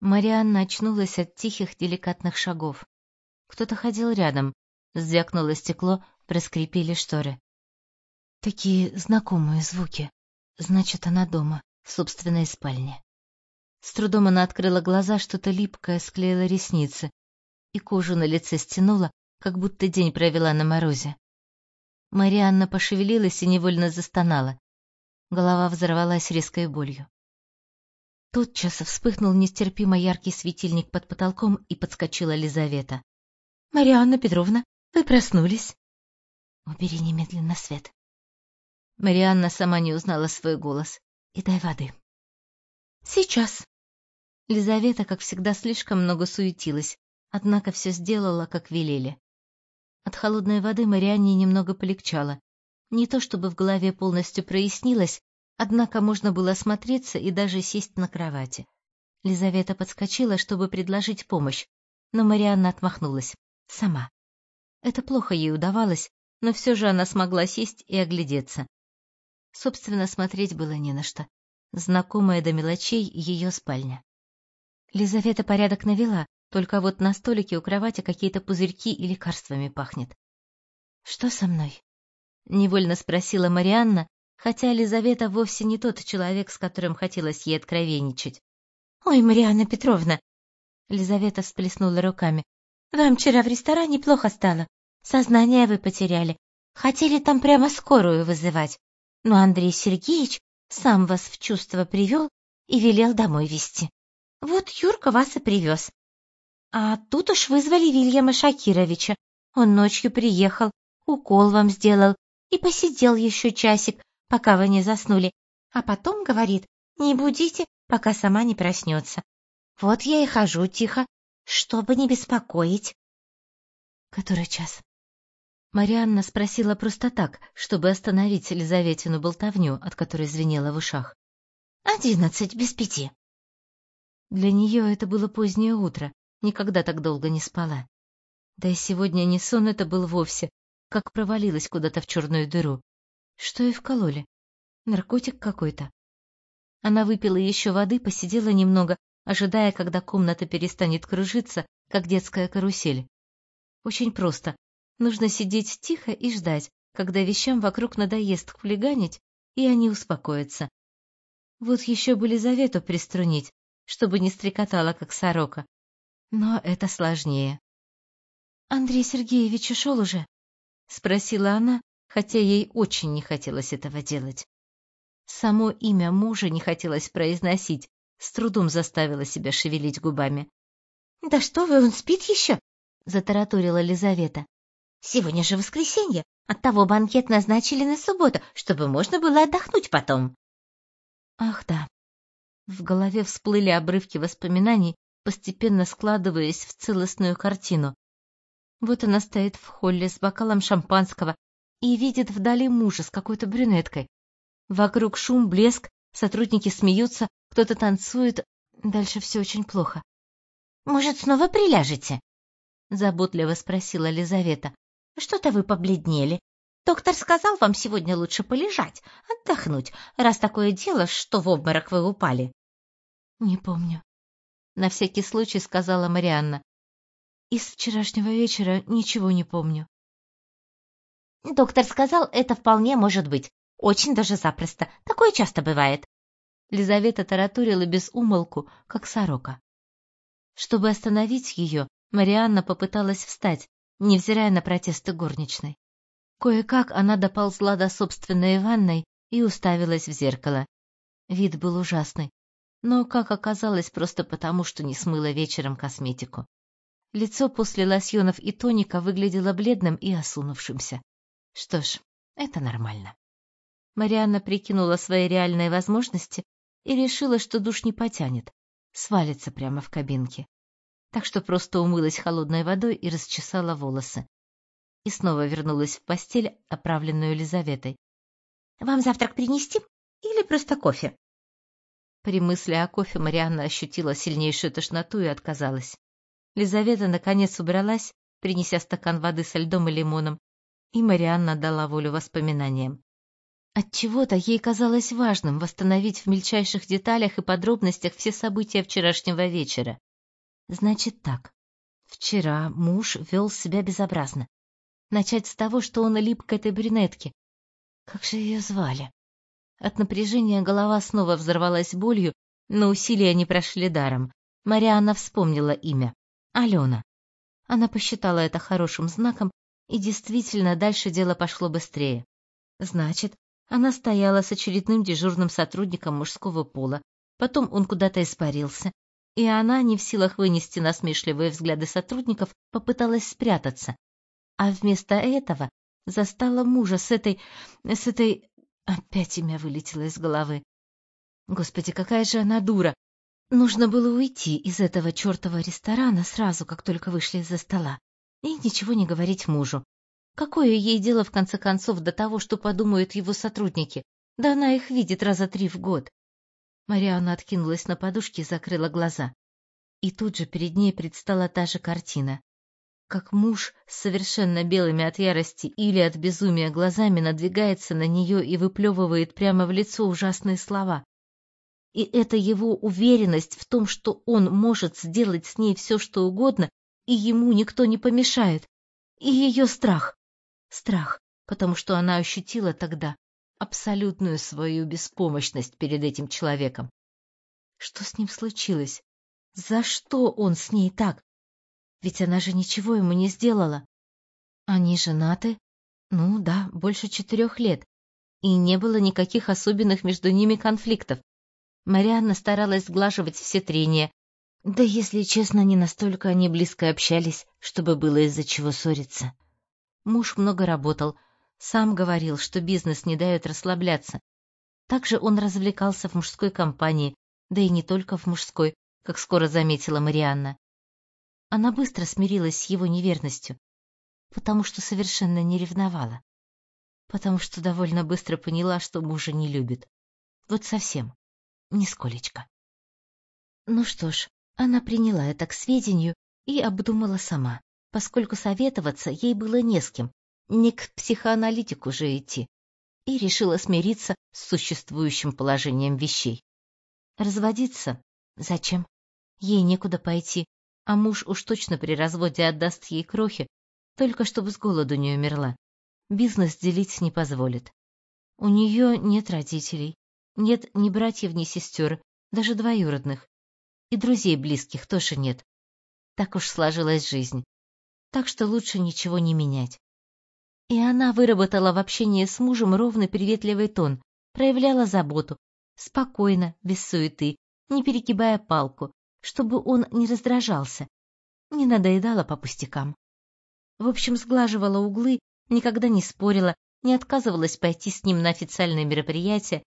Марианна очнулась от тихих, деликатных шагов. Кто-то ходил рядом. Звякнуло стекло, проскрипели шторы. Такие знакомые звуки. Значит, она дома, в собственной спальне. С трудом она открыла глаза, что-то липкое склеило ресницы, и кожу на лице стянула, как будто день провела на морозе. Марианна пошевелилась и невольно застонала. Голова взорвалась резкой болью. Тотчас вспыхнул нестерпимо яркий светильник под потолком и подскочила Лизавета. «Марианна Петровна, вы проснулись?» «Убери немедленно свет». Марианна сама не узнала свой голос. «И дай воды». «Сейчас». Лизавета, как всегда, слишком много суетилась, однако все сделала, как велели. От холодной воды Марианне немного полегчало. Не то чтобы в голове полностью прояснилось, однако можно было осмотреться и даже сесть на кровати. Лизавета подскочила, чтобы предложить помощь, но Марианна отмахнулась. Сама. Это плохо ей удавалось, но все же она смогла сесть и оглядеться. Собственно, смотреть было не на что. Знакомая до мелочей ее спальня. Лизавета порядок навела, только вот на столике у кровати какие-то пузырьки и лекарствами пахнет. «Что со мной?» — невольно спросила Марианна, хотя Лизавета вовсе не тот человек, с которым хотелось ей откровенничать. «Ой, Марианна Петровна!» Лизавета всплеснула руками. «Вам вчера в ресторане плохо стало. Сознание вы потеряли. Хотели там прямо скорую вызывать. Но Андрей Сергеевич сам вас в чувство привел и велел домой везти. Вот Юрка вас и привез. А тут уж вызвали Вильяма Шакировича. Он ночью приехал, укол вам сделал и посидел еще часик, пока вы не заснули. А потом говорит, не будите, пока сама не проснется. Вот я и хожу тихо, чтобы не беспокоить. Который час? Марианна спросила просто так, чтобы остановить Елизаветину болтовню, от которой звенело в ушах. «Одиннадцать без пяти». Для нее это было позднее утро, никогда так долго не спала. Да и сегодня не сон это был вовсе, как провалилась куда-то в черную дыру. Что и вкололи. Наркотик какой-то. Она выпила еще воды, посидела немного, ожидая, когда комната перестанет кружиться, как детская карусель. Очень просто. Нужно сидеть тихо и ждать, когда вещам вокруг надоест хулиганить, и они успокоятся. Вот еще бы Лизавету приструнить, чтобы не стрекотала, как сорока, но это сложнее. «Андрей Сергеевич ушел уже?» — спросила она, хотя ей очень не хотелось этого делать. Само имя мужа не хотелось произносить, с трудом заставила себя шевелить губами. «Да что вы, он спит еще?» — затараторила Лизавета. «Сегодня же воскресенье, оттого банкет назначили на субботу, чтобы можно было отдохнуть потом». Ах да. В голове всплыли обрывки воспоминаний, постепенно складываясь в целостную картину. Вот она стоит в холле с бокалом шампанского и видит вдали мужа с какой-то брюнеткой. Вокруг шум, блеск, сотрудники смеются, кто-то танцует. Дальше все очень плохо. «Может, снова приляжете?» — заботливо спросила Лизавета. «Что-то вы побледнели. Доктор сказал вам сегодня лучше полежать, отдохнуть, раз такое дело, что в обморок вы упали». «Не помню», на всякий случай сказала Марианна. Из вчерашнего вечера ничего не помню. Доктор сказал, это вполне может быть. Очень даже запросто. Такое часто бывает. Лизавета таратурила без умолку, как сорока. Чтобы остановить ее, Марианна попыталась встать, невзирая на протесты горничной. Кое-как она доползла до собственной ванной и уставилась в зеркало. Вид был ужасный но, как оказалось, просто потому, что не смыла вечером косметику. Лицо после лосьонов и тоника выглядело бледным и осунувшимся. Что ж, это нормально. Марианна прикинула свои реальные возможности и решила, что душ не потянет, свалится прямо в кабинке. Так что просто умылась холодной водой и расчесала волосы. И снова вернулась в постель, оправленную Елизаветой. «Вам завтрак принести или просто кофе?» При мысли о кофе Марианна ощутила сильнейшую тошноту и отказалась. Лизавета наконец убралась, принеся стакан воды со льдом и лимоном, и Марианна дала волю воспоминаниям. Отчего-то ей казалось важным восстановить в мельчайших деталях и подробностях все события вчерашнего вечера. Значит так. Вчера муж вел себя безобразно. Начать с того, что он лип к этой брюнетке. Как же ее звали? От напряжения голова снова взорвалась болью, но усилия не прошли даром. Марианна вспомнила имя. Алена. Она посчитала это хорошим знаком, и действительно дальше дело пошло быстрее. Значит, она стояла с очередным дежурным сотрудником мужского пола, потом он куда-то испарился, и она, не в силах вынести насмешливые взгляды сотрудников, попыталась спрятаться. А вместо этого застала мужа с этой... с этой... Опять имя вылетело из головы. Господи, какая же она дура! Нужно было уйти из этого чертова ресторана сразу, как только вышли из-за стола, и ничего не говорить мужу. Какое ей дело, в конце концов, до того, что подумают его сотрудники? Да она их видит раза три в год. Марианна откинулась на подушке и закрыла глаза. И тут же перед ней предстала та же картина. Как муж с совершенно белыми от ярости или от безумия глазами надвигается на нее и выплевывает прямо в лицо ужасные слова. И это его уверенность в том, что он может сделать с ней все, что угодно, и ему никто не помешает. И ее страх. Страх, потому что она ощутила тогда, абсолютную свою беспомощность перед этим человеком. Что с ним случилось? За что он с ней так? Ведь она же ничего ему не сделала. Они женаты? Ну да, больше четырех лет. И не было никаких особенных между ними конфликтов. Марианна старалась сглаживать все трения. Да, если честно, не настолько они близко общались, чтобы было из-за чего ссориться. Муж много работал, сам говорил, что бизнес не дает расслабляться. Также он развлекался в мужской компании, да и не только в мужской, как скоро заметила Марианна. Она быстро смирилась с его неверностью, потому что совершенно не ревновала. Потому что довольно быстро поняла, что мужа не любит. Вот совсем. Нисколечко. Ну что ж, она приняла это к сведению и обдумала сама, поскольку советоваться ей было не с кем, не к психоаналитику же идти, и решила смириться с существующим положением вещей. Разводиться? Зачем? Ей некуда пойти, а муж уж точно при разводе отдаст ей крохи, только чтобы с голоду не умерла. Бизнес делить не позволит. У нее нет родителей, нет ни братьев, ни сестер, даже двоюродных. И друзей близких тоже нет. Так уж сложилась жизнь. Так что лучше ничего не менять. И она выработала в общении с мужем ровный приветливый тон, проявляла заботу, спокойно, без суеты, не перегибая палку, чтобы он не раздражался, не надоедала по пустякам. В общем, сглаживала углы, никогда не спорила, не отказывалась пойти с ним на официальные мероприятия,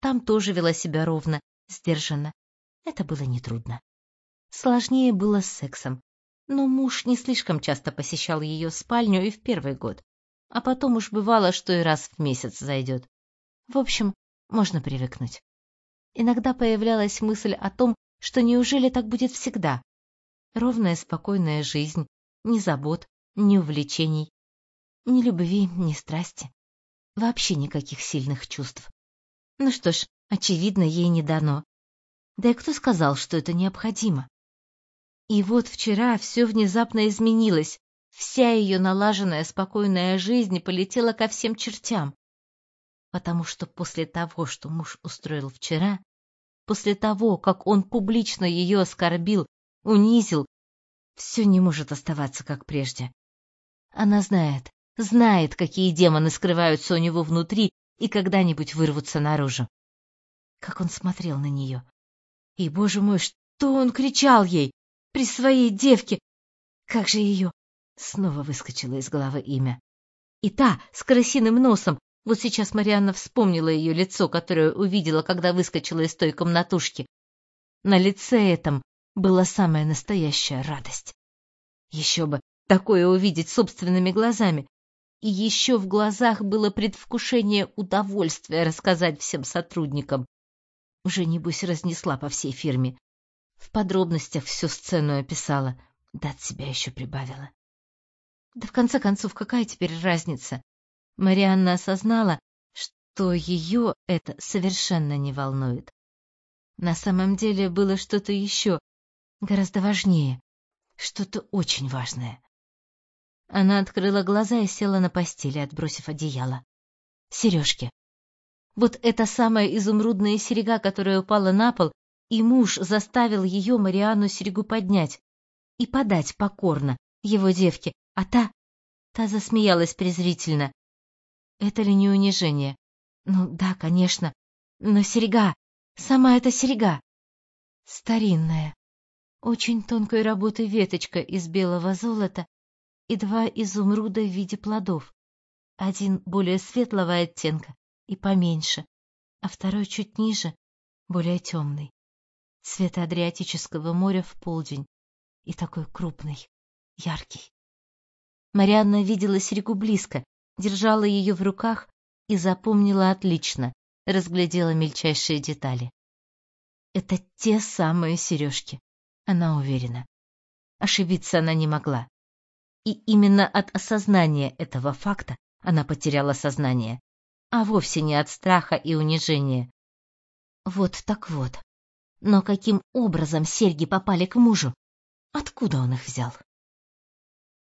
там тоже вела себя ровно, сдержанно. Это было нетрудно. Сложнее было с сексом, но муж не слишком часто посещал ее спальню и в первый год а потом уж бывало, что и раз в месяц зайдет. В общем, можно привыкнуть. Иногда появлялась мысль о том, что неужели так будет всегда? Ровная спокойная жизнь, ни забот, ни увлечений, ни любви, ни страсти. Вообще никаких сильных чувств. Ну что ж, очевидно, ей не дано. Да и кто сказал, что это необходимо? И вот вчера все внезапно изменилось, Вся ее налаженная спокойная жизнь полетела ко всем чертям. Потому что после того, что муж устроил вчера, после того, как он публично ее оскорбил, унизил, все не может оставаться как прежде. Она знает, знает, какие демоны скрываются у него внутри и когда-нибудь вырвутся наружу. Как он смотрел на нее. И, боже мой, что он кричал ей при своей девке! Как же ее Снова выскочило из головы имя. И та, с крысиным носом. Вот сейчас Марианна вспомнила ее лицо, которое увидела, когда выскочила из той комнатушки. На лице этом была самая настоящая радость. Еще бы, такое увидеть собственными глазами. И еще в глазах было предвкушение удовольствия рассказать всем сотрудникам. Уже, небось, разнесла по всей фирме. В подробностях всю сцену описала, да от себя еще прибавила. Да в конце концов, какая теперь разница? Марианна осознала, что то ее это совершенно не волнует. На самом деле было что-то еще, гораздо важнее, что-то очень важное. Она открыла глаза и села на постели, отбросив одеяло. Сережки. Вот эта самая изумрудная серега, которая упала на пол, и муж заставил ее, Марианну, серегу поднять и подать покорно его девке, а та... Та засмеялась презрительно. Это ли не унижение? Ну да, конечно. Но серега, сама эта серега. Старинная, очень тонкой работы веточка из белого золота и два изумруда в виде плодов. Один более светлого оттенка и поменьше, а второй чуть ниже, более темный. Цвета Адриатического моря в полдень и такой крупный, яркий. Марианна видела серьгу близко, держала ее в руках и запомнила отлично, разглядела мельчайшие детали. Это те самые сережки, она уверена. Ошибиться она не могла. И именно от осознания этого факта она потеряла сознание, а вовсе не от страха и унижения. Вот так вот. Но каким образом серьги попали к мужу? Откуда он их взял?